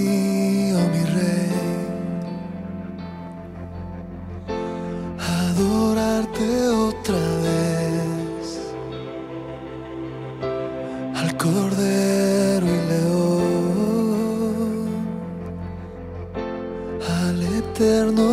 ti, mi rey, adorarte otra vez al cordero y león, al eterno.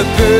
a good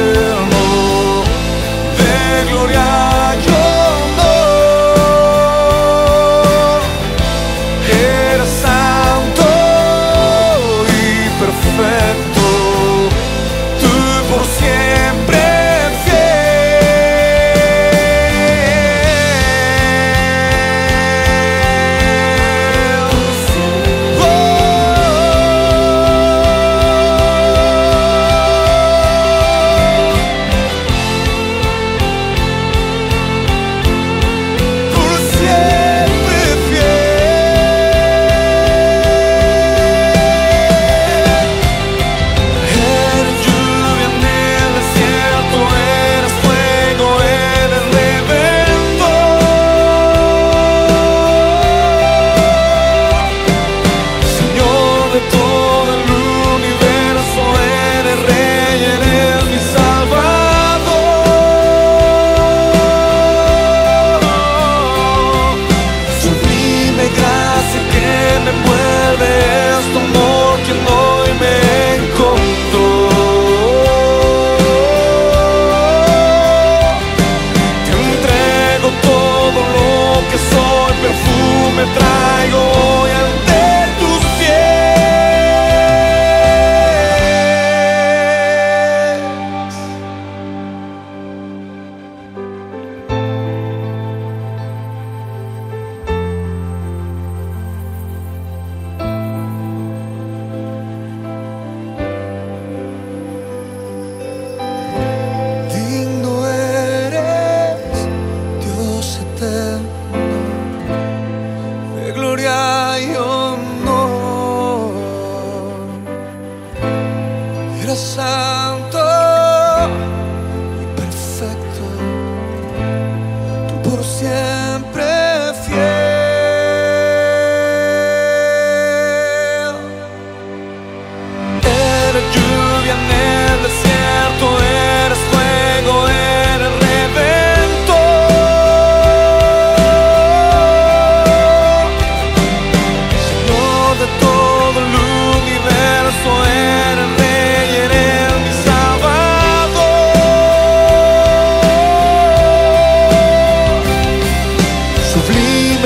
Santo.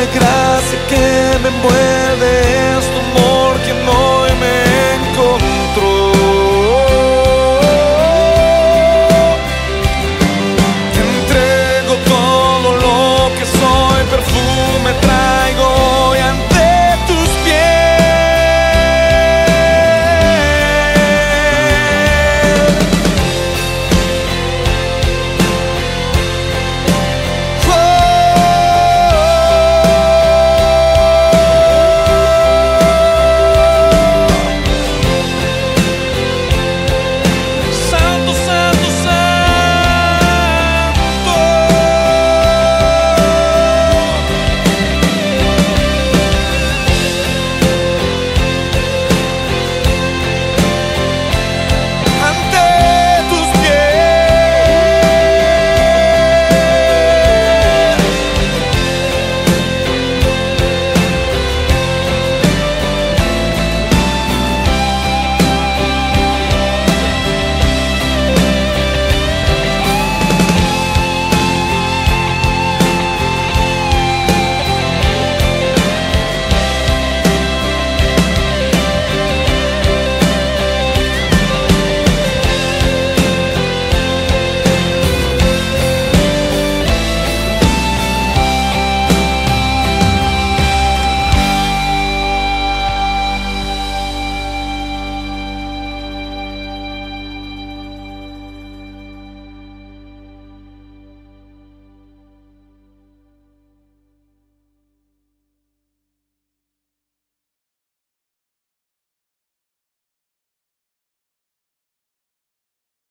gracia que me envuelve.